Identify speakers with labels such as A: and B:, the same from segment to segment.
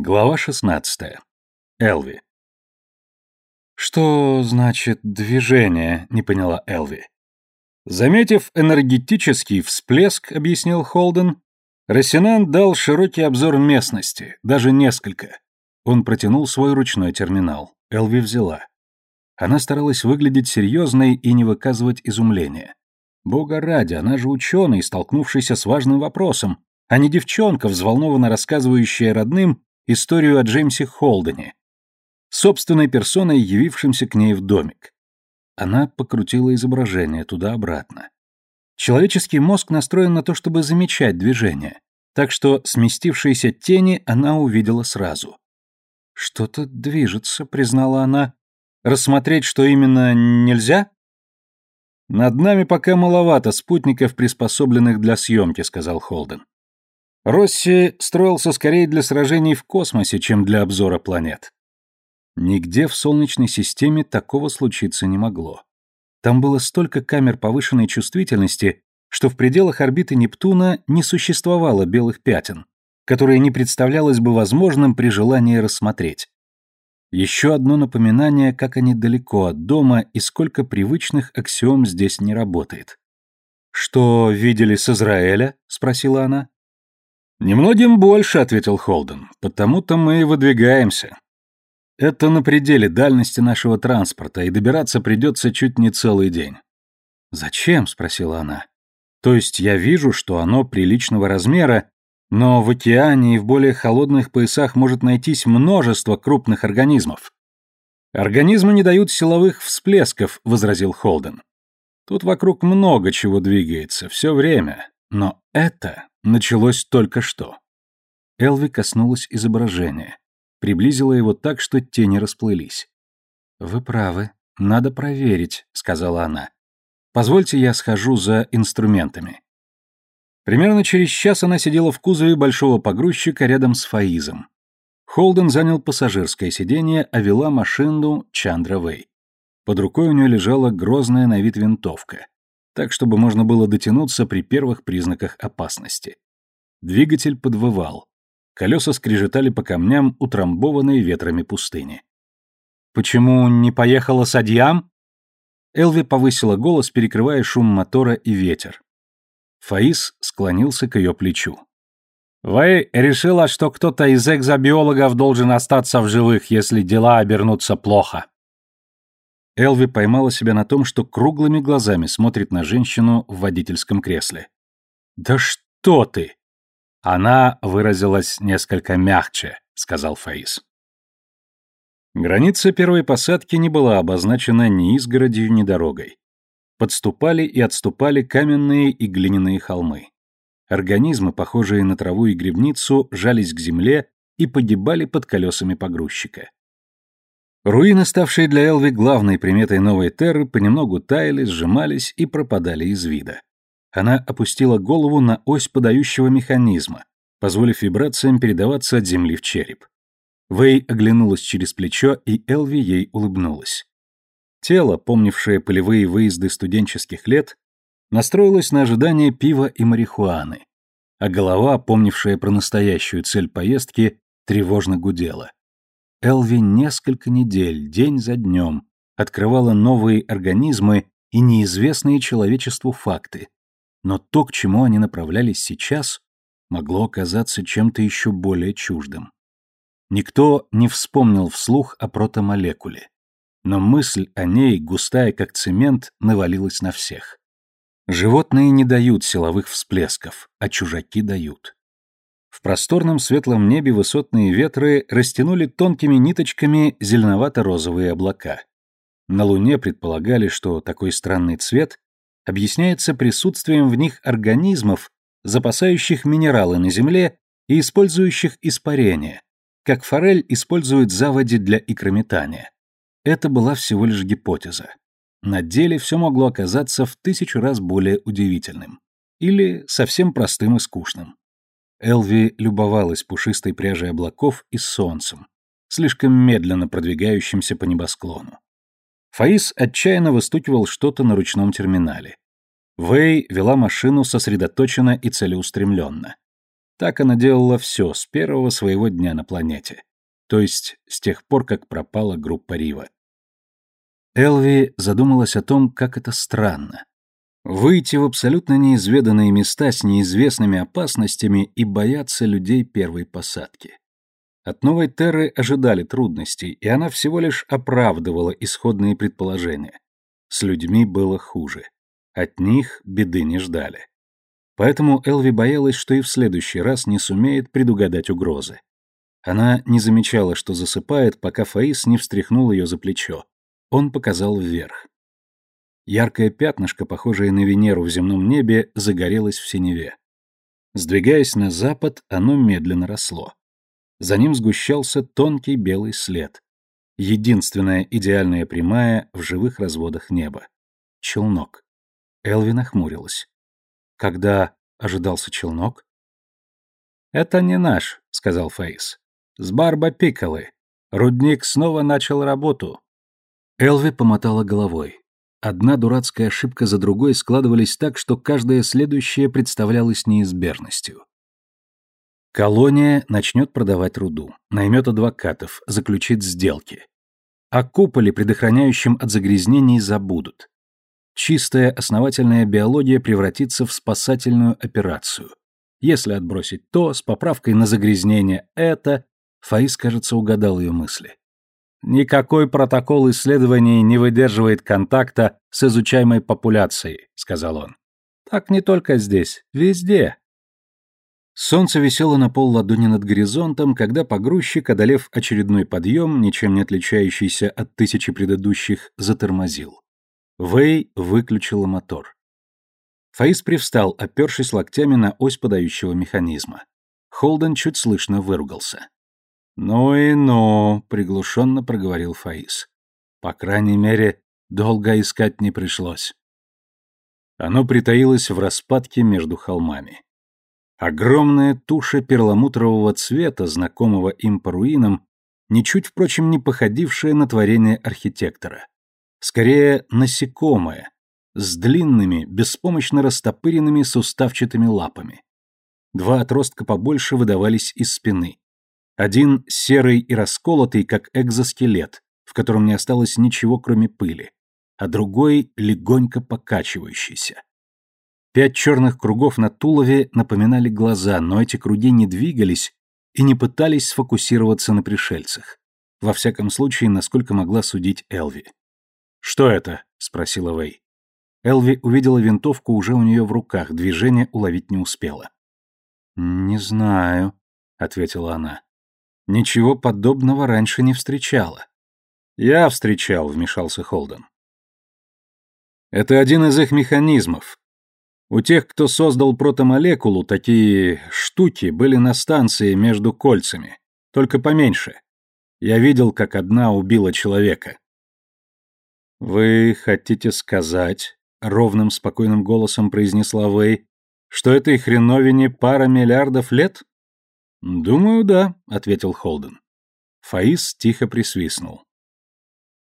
A: Глава 16. Элви.
B: «Что значит движение?» — не поняла Элви.
A: Заметив энергетический всплеск, объяснил Холден, Рассенан дал широкий обзор местности, даже несколько. Он протянул свой ручной терминал. Элви взяла. Она старалась выглядеть серьезной и не выказывать изумления. Бога ради, она же ученый, столкнувшийся с важным вопросом, а не девчонка, взволнованно рассказывающая родным историю о Джеймсе Холдене, собственной персоной, явившимся к ней в домик. Она покрутила изображение туда-обратно. Человеческий мозг настроен на то, чтобы замечать движение, так что сместившиеся тени она увидела сразу. «Что-то движется», — признала она. «Рассмотреть, что именно, нельзя?» «Над нами пока маловато спутников, приспособленных для съемки», — сказал Холден. Росси строился скорее для сражений в космосе, чем для обзора планет. Нигде в Солнечной системе такого случиться не могло. Там было столько камер повышенной чувствительности, что в пределах орбиты Нептуна не существовало белых пятен, которые не представлялось бы возможным при желании рассмотреть. Еще одно напоминание, как они далеко от дома и сколько привычных аксиом здесь не работает. «Что видели с Израиля?» — спросила она. «Немногим больше», — ответил Холден, — «потому-то мы и выдвигаемся. Это на пределе дальности нашего транспорта, и добираться придется чуть не целый день».
B: «Зачем?» — спросила она. «То есть я вижу, что оно приличного размера, но в океане и в более холодных поясах может найтись множество крупных организмов».
A: «Организмы не дают силовых всплесков», — возразил Холден. «Тут вокруг много чего двигается, все время, но это началось только что.
B: Элви коснулась изображения, приблизила его так, что тени расплылись. «Вы правы, надо проверить», — сказала она. «Позвольте я схожу за инструментами».
A: Примерно через час она сидела в кузове большого погрузчика рядом с Фаизом. Холден занял пассажирское сиденье, а вела машину Чандра Вэй. Под рукой у нее лежала грозная на вид винтовка так чтобы можно было дотянуться при первых признаках опасности. Двигатель подвывал. Колеса скрежетали по камням, утрамбованные ветрами пустыни.
B: «Почему не поехала Садьям?»
A: Элви повысила голос, перекрывая шум мотора и ветер. Фаис склонился к ее плечу.
C: «Вы решила, что кто-то из экзобиологов должен остаться в живых, если дела обернутся плохо?»
A: Элви поймала себя на том, что круглыми глазами смотрит на женщину в водительском кресле.
C: «Да что ты!» Она выразилась несколько мягче, сказал Фаис.
A: Граница первой посадки не была обозначена ни изгородью, ни дорогой. Подступали и отступали каменные и глиняные холмы. Организмы, похожие на траву и грибницу, жались к земле и погибали под колесами погрузчика. Руины, ставшие для Элви главной приметой новой Терры, понемногу таяли, сжимались и пропадали из вида. Она опустила голову на ось подающего механизма, позволив вибрациям передаваться от земли в череп. Вэй оглянулась через плечо, и Элви ей улыбнулась. Тело, помнившее полевые выезды студенческих лет, настроилось на ожидание пива и марихуаны, а голова, помнившая про настоящую цель поездки, тревожно гудела. Элви несколько недель, день за днем, открывала новые организмы и неизвестные человечеству факты. Но то, к чему они направлялись сейчас, могло оказаться чем-то еще более чуждым. Никто не вспомнил вслух о протомолекуле. Но мысль о ней, густая как цемент, навалилась на всех. Животные не дают силовых всплесков, а чужаки дают. В просторном светлом небе высотные ветры растянули тонкими ниточками зеленовато-розовые облака. На Луне предполагали, что такой странный цвет объясняется присутствием в них организмов, запасающих минералы на Земле и использующих испарения, как форель использует заводи для икрометания. Это была всего лишь гипотеза. На деле все могло оказаться в тысячу раз более удивительным. Или совсем простым и скучным. Элви любовалась пушистой пряжей облаков и солнцем, слишком медленно продвигающимся по небосклону. Фаис отчаянно выстукивал что-то на ручном терминале. Вэй вела машину сосредоточенно и целеустремленно. Так она делала все с первого своего дня на планете. То есть с тех пор, как пропала группа Рива. Элви задумалась о том, как это странно. Выйти в абсолютно неизведанные места с неизвестными опасностями и бояться людей первой посадки. От новой Терры ожидали трудностей, и она всего лишь оправдывала исходные предположения. С людьми было хуже. От них беды не ждали. Поэтому Элви боялась, что и в следующий раз не сумеет предугадать угрозы. Она не замечала, что засыпает, пока Фаис не встряхнул ее за плечо. Он показал вверх. Яркое пятнышко, похожее на Венеру в земном небе, загорелось в синеве. Сдвигаясь на запад, оно медленно росло. За ним сгущался тонкий белый след. Единственная идеальная прямая в живых разводах неба. Челнок. Элви нахмурилась. Когда ожидался челнок? «Это не наш», — сказал Фейс. «С Барба Пиколы. Рудник снова начал работу». Элви помотала головой. Одна дурацкая ошибка за другой складывались так, что каждая следующая представлялась неизбежностью. Колония начнет продавать руду, наймет адвокатов, заключит сделки. О куполе, предохраняющем от загрязнений, забудут. Чистая основательная биология превратится в спасательную операцию. Если отбросить то, с поправкой на загрязнение это, Фаис, кажется, угадал ее мысли. «Никакой протокол исследований не выдерживает контакта с изучаемой популяцией», — сказал он. «Так не только здесь, везде. Солнце висело на пол ладони над горизонтом, когда погрузчик, одолев очередной подъем, ничем не отличающийся от тысячи предыдущих, затормозил. Вэй выключила мотор. Фаис привстал, опершись локтями на ось подающего механизма. Холден чуть слышно выругался. «Ну и ну», — приглушенно проговорил Фаис. «По крайней мере, долго искать не пришлось». Оно притаилось в распадке между холмами. Огромная туша перламутрового цвета, знакомого им по руинам, ничуть, впрочем, не походившая на творение архитектора. Скорее, насекомое, с длинными, беспомощно растопыренными суставчатыми лапами. Два отростка побольше выдавались из спины. Один серый и расколотый, как экзоскелет, в котором не осталось ничего, кроме пыли, а другой легонько покачивающийся. Пять черных кругов на тулове напоминали глаза, но эти круги не двигались и не пытались сфокусироваться на пришельцах. Во всяком случае, насколько могла судить Элви. «Что это?» — спросила Вэй. Элви увидела винтовку уже у нее в руках, движение уловить не успела. «Не знаю», — ответила она. «Ничего подобного раньше не встречала». «Я встречал», — вмешался Холден. «Это один из их механизмов. У тех, кто создал протомолекулу, такие штуки были на станции между кольцами, только поменьше. Я видел, как одна убила человека. «Вы хотите сказать», — ровным спокойным голосом произнесла Вэй, «что этой хреновине пара миллиардов лет?» «Думаю, да», — ответил Холден. Фаис тихо присвистнул.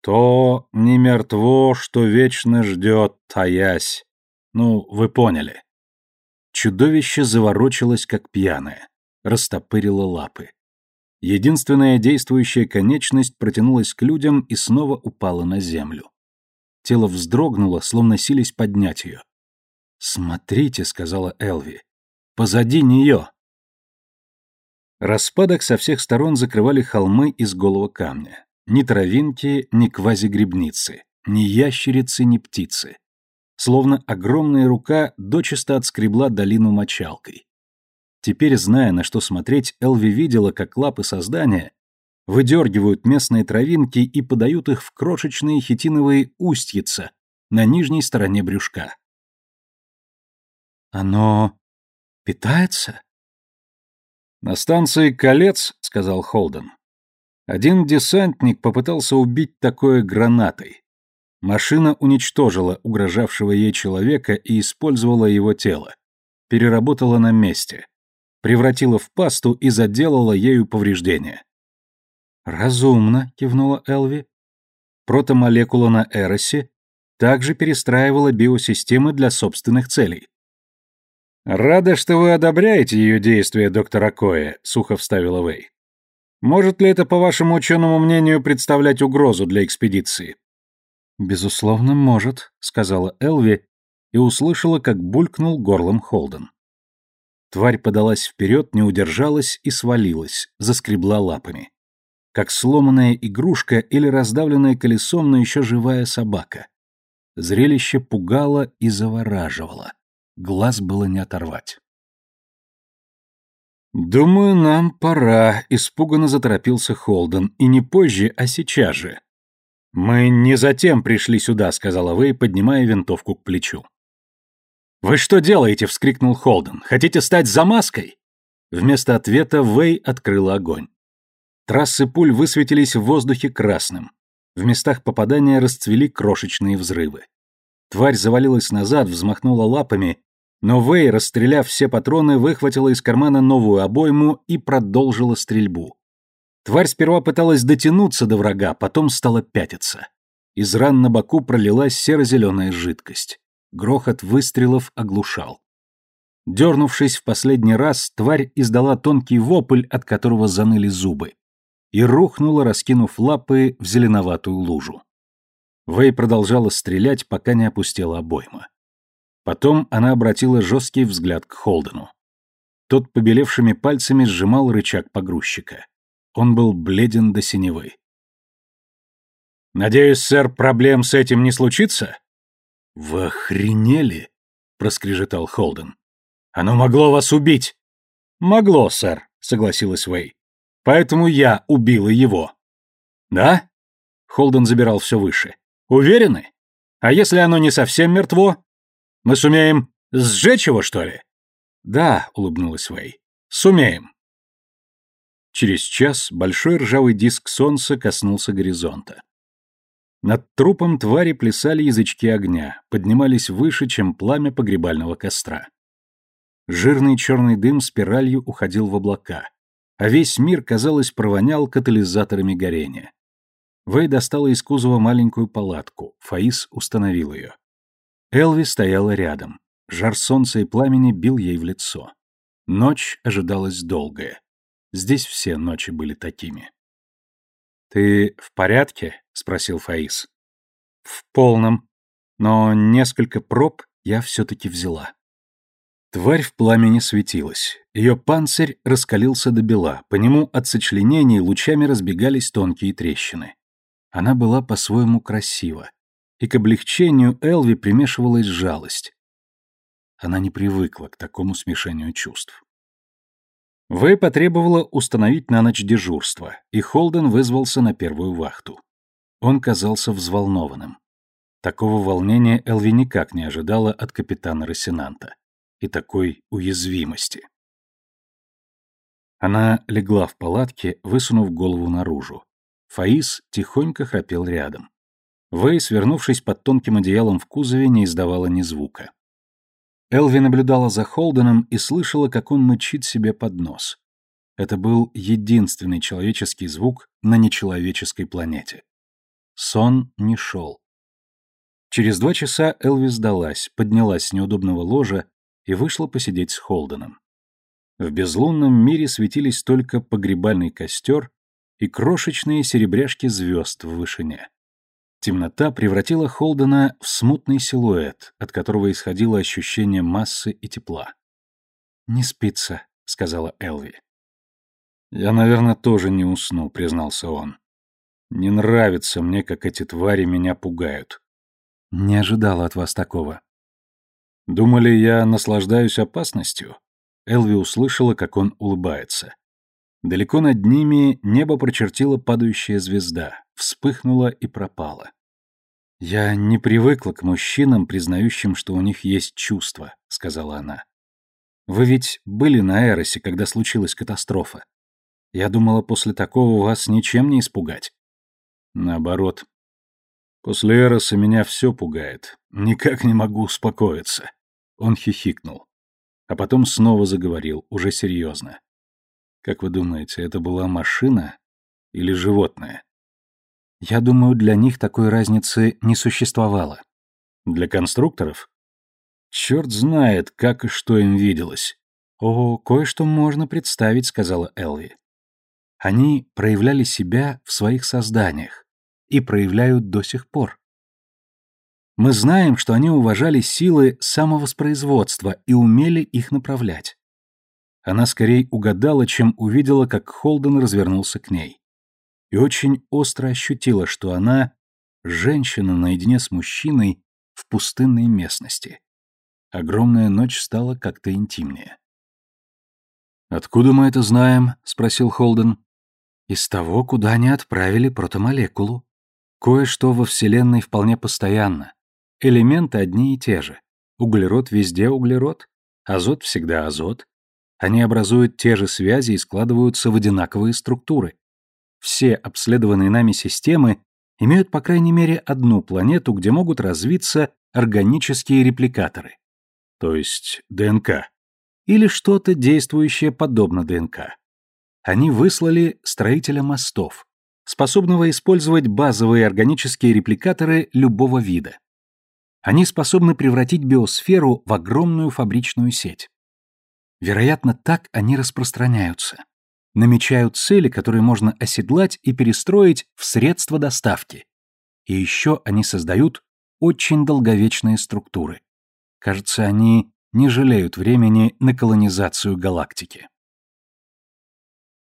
A: «То не мертво, что вечно ждет, таясь. Ну, вы поняли. Чудовище заворочилось, как пьяное, растопырило лапы. Единственная действующая конечность протянулась к людям и снова упала на землю. Тело вздрогнуло, словно сились поднять ее. «Смотрите», — сказала Элви, — «позади нее». Распадок со всех сторон закрывали холмы из голого камня. Ни травинки, ни квазигребницы, ни ящерицы, ни птицы словно огромная рука дочисто отскребла долину мочалкой. Теперь, зная, на что смотреть, Элви видела, как лапы создания выдергивают местные травинки и подают их в крошечные хитиновые устьица на нижней стороне брюшка. «Оно питается?» «На станции «Колец», — сказал Холден, — один десантник попытался убить такое гранатой. Машина уничтожила угрожавшего ей человека и использовала его тело. Переработала на месте. Превратила в пасту и заделала ею повреждения. «Разумно», — кивнула Элви. Протомолекула на Эросе также перестраивала биосистемы для собственных целей. «Рада, что вы одобряете ее действия, доктор Акоэ», — сухо вставила Вэй. «Может ли это, по вашему ученому мнению, представлять угрозу для экспедиции?»
B: «Безусловно, может», — сказала Элви и услышала, как булькнул горлом Холден. Тварь подалась вперед, не удержалась и свалилась, заскребла лапами. Как сломанная игрушка или раздавленная колесом, но еще живая собака. Зрелище пугало и завораживало. Глаз было не оторвать.
A: «Думаю, нам пора», — испуганно заторопился Холден, и не позже, а сейчас же. «Мы не затем пришли сюда», — сказала Вэй, поднимая винтовку к плечу. «Вы что делаете?» — вскрикнул Холден. «Хотите стать замазкой?» Вместо ответа Вэй открыла огонь. Трассы пуль высветились в воздухе красным. В местах попадания расцвели крошечные взрывы. Тварь завалилась назад, взмахнула лапами но Вэй, расстреляв все патроны, выхватила из кармана новую обойму и продолжила стрельбу. Тварь сперва пыталась дотянуться до врага, потом стала пятиться. Из ран на боку пролилась серо-зеленая жидкость. Грохот выстрелов оглушал. Дернувшись в последний раз, тварь издала тонкий вопль, от которого заныли зубы, и рухнула, раскинув лапы в зеленоватую лужу. Вэй продолжала стрелять, пока не опустела обойма. Потом она обратила жесткий взгляд к Холдену. Тот побелевшими пальцами сжимал рычаг погрузчика. Он был бледен до синевы. «Надеюсь, сэр, проблем с этим не случится?» «Вы охренели?» — проскрежетал Холден. «Оно могло вас убить!» «Могло, сэр», — согласилась Вэй. «Поэтому я убила его». «Да?» — Холден забирал все выше. «Уверены? А если оно не совсем мертво?» Мы сумеем сжечь его, что ли? Да, улыбнулась Вэй. Сумеем. Через час большой ржавый диск солнца коснулся горизонта. Над трупом твари плясали язычки огня, поднимались выше, чем пламя погребального костра. Жирный черный дым спиралью уходил в облака, а весь мир, казалось, провонял катализаторами горения. Вэй достала из кузова маленькую палатку, Фаис установил ее. Элви стояла рядом. Жар солнца и пламени бил ей в лицо. Ночь ожидалась долгая. Здесь все ночи были такими. «Ты в порядке?» — спросил Фаис. «В полном. Но несколько проб я все-таки взяла». Тварь в пламени светилась. Ее панцирь раскалился до бела, по нему от сочленений лучами разбегались тонкие трещины. Она была по-своему красива, и к облегчению Элви примешивалась жалость. Она не привыкла к такому смешению чувств. Вэй потребовала установить на ночь дежурство, и Холден вызвался на первую вахту. Он казался взволнованным. Такого волнения Элви никак не ожидала от капитана Рассенанта. И такой уязвимости. Она легла в палатке, высунув голову наружу. Фаис тихонько храпел рядом. Вэй, свернувшись под тонким одеялом в кузове, не издавала ни звука. Элви наблюдала за Холденом и слышала, как он мычит себе под нос. Это был единственный человеческий звук на нечеловеческой планете. Сон не шел. Через два часа Элви сдалась, поднялась с неудобного ложа и вышла посидеть с Холденом. В безлунном мире светились только погребальный костер и крошечные серебряшки звезд в вышине. Темнота превратила Холдена в смутный силуэт, от которого исходило ощущение массы и тепла. «Не спится», — сказала Элви. «Я, наверное, тоже не усну», — признался он. «Не нравится мне, как эти твари меня пугают». «Не ожидала от вас такого». «Думали, я наслаждаюсь опасностью?» Элви услышала, как он улыбается. Далеко над ними небо прочертила падающая звезда, вспыхнула и пропала. «Я не привыкла к мужчинам, признающим, что у них есть чувства», — сказала она. «Вы ведь были на Эросе, когда случилась катастрофа. Я думала, после такого вас ничем не испугать». «Наоборот. После Эроса меня все пугает. Никак не могу успокоиться». Он хихикнул. А потом снова заговорил, уже серьезно. Как вы думаете, это была машина или животное? Я думаю, для них такой разницы не существовало. Для конструкторов? Черт знает, как и что им виделось.
B: «О, кое-что можно представить», — сказала Элви. Они проявляли себя в своих созданиях и проявляют до сих пор. Мы знаем, что они уважали силы самовоспроизводства и умели их направлять. Она скорее угадала, чем увидела, как Холден развернулся к ней. И очень остро ощутила, что она — женщина наедине с мужчиной в пустынной местности. Огромная ночь стала как-то интимнее.
A: «Откуда мы это знаем?» — спросил Холден.
B: «Из того, куда они отправили протомолекулу. Кое-что во Вселенной вполне постоянно. Элементы одни и те же. Углерод везде углерод, азот всегда азот. Они образуют те же связи и складываются в одинаковые структуры. Все обследованные нами системы имеют по крайней мере одну планету, где могут развиться органические репликаторы.
A: То есть ДНК.
B: Или что-то, действующее подобно ДНК. Они выслали строителя мостов, способного использовать базовые органические репликаторы любого вида. Они способны превратить биосферу в огромную фабричную сеть. Вероятно, так они распространяются. Намечают цели, которые можно оседлать и перестроить в средства доставки. И еще они создают очень долговечные структуры. Кажется, они не жалеют времени на колонизацию галактики.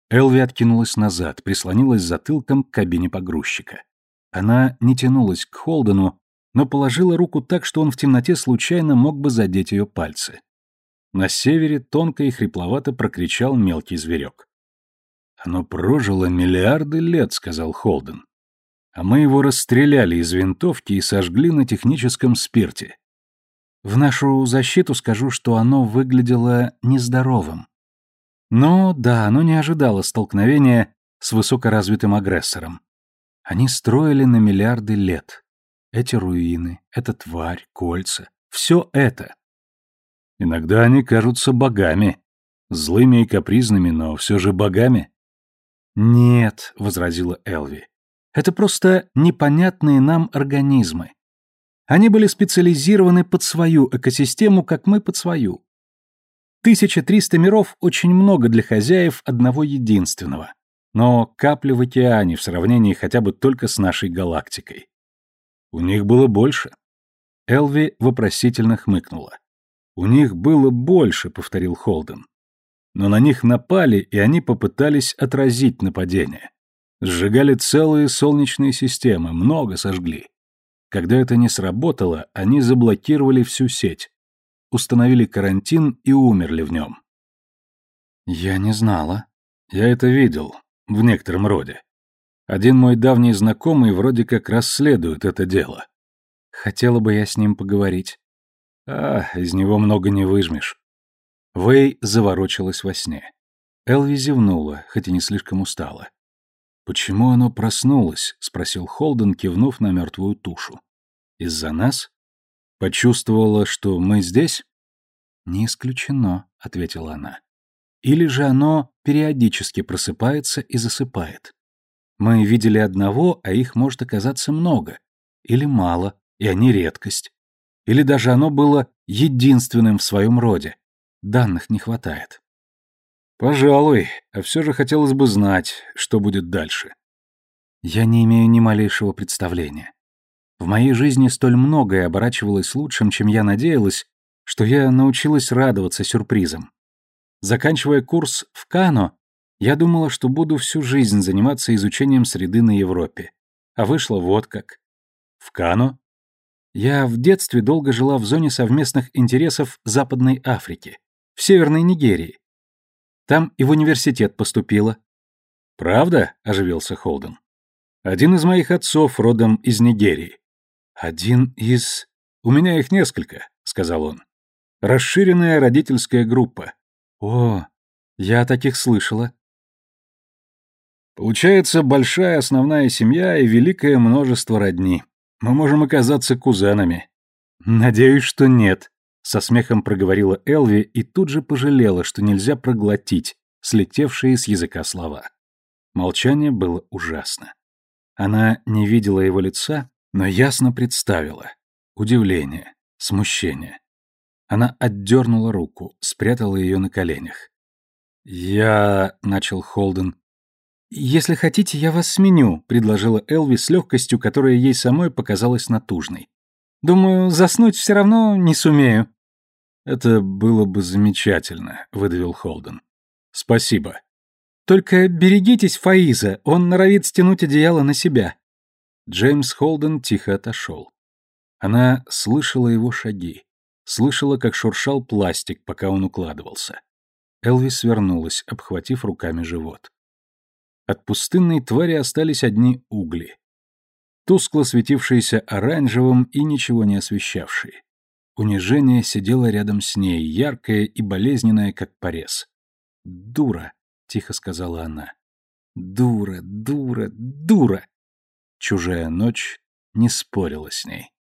B: Элви откинулась назад, прислонилась затылком к кабине погрузчика. Она не тянулась к Холдену, но положила руку так, что он в темноте случайно мог бы задеть ее пальцы. На севере тонко и хрипловато прокричал мелкий зверек. «Оно прожило миллиарды лет», — сказал Холден. «А мы его расстреляли из винтовки и сожгли на техническом спирте. В нашу защиту скажу, что оно выглядело нездоровым. Но да, оно не ожидало столкновения с высокоразвитым агрессором. Они строили на миллиарды лет. Эти руины, эта тварь, кольца, все это.
A: Иногда они кажутся богами. Злыми и капризными, но все же богами.
B: «Нет», — возразила Элви, — «это просто непонятные нам организмы. Они были специализированы под свою экосистему, как мы под свою. 1300 миров очень много для хозяев одного единственного. Но капли в океане в сравнении хотя бы только с нашей галактикой.
A: У них было больше.
B: Элви вопросительно хмыкнула.
A: «У них было больше», — повторил Холден. «Но на них напали, и они попытались отразить нападение. Сжигали целые солнечные системы, много сожгли. Когда это не сработало, они заблокировали всю сеть, установили карантин и умерли в нем.
B: Я не знала.
A: Я это видел, в некотором роде. Один мой давний знакомый вроде как расследует это дело.
B: Хотела бы я с ним поговорить.
A: А, из него много не выжмешь.
B: Вэй заворочилась во сне. Элви зевнула, хоть и не слишком устала.
A: «Почему оно проснулось?» — спросил Холден, кивнув на мертвую тушу. «Из-за нас? Почувствовала, что мы здесь?»
B: «Не исключено», — ответила она. «Или же оно периодически просыпается и засыпает. Мы видели одного, а их может оказаться много. Или мало, и они редкость. Или даже оно было единственным в своем роде. Данных не хватает.
A: Пожалуй, а все же хотелось бы знать, что будет дальше.
B: Я не имею ни малейшего представления. В моей жизни столь многое оборачивалось лучшим, чем я надеялась, что я научилась радоваться сюрпризам. Заканчивая курс в Кано, я думала, что буду всю жизнь заниматься изучением среды на Европе. А вышло вот как.
A: В Кано?
B: Я в детстве долго жила в зоне совместных интересов Западной Африки, в Северной Нигерии. Там и в университет поступила.
A: «Правда?» — оживился Холден. «Один из моих отцов родом из Нигерии».
B: «Один из...»
A: «У меня их несколько», — сказал он. «Расширенная родительская группа».
B: «О, я о таких слышала».
A: Получается большая основная семья и великое множество родни. Мы можем оказаться кузенами.
B: Надеюсь, что нет, со смехом проговорила Элви и тут же пожалела, что нельзя проглотить слетевшие с языка слова. Молчание было ужасно. Она не видела его лица, но ясно представила. Удивление, смущение. Она отдернула руку, спрятала ее на коленях. «Я...» — начал Холден. «Если хотите, я вас сменю», — предложила Элви с легкостью, которая ей самой показалась натужной. «Думаю, заснуть все равно не сумею».
A: «Это было бы замечательно», — выдавил Холден. «Спасибо».
B: «Только берегитесь Фаиза, он норовит стянуть одеяло на себя».
A: Джеймс Холден тихо отошел. Она слышала его шаги, слышала, как шуршал пластик, пока он укладывался. Элвис свернулась, обхватив руками живот. От пустынной твари остались одни угли. Тускло светившиеся оранжевым и ничего не освещавшие. Унижение сидело рядом с ней, яркое и болезненное, как порез. «Дура», — тихо сказала она. «Дура, дура, дура!» Чужая ночь не спорила с ней.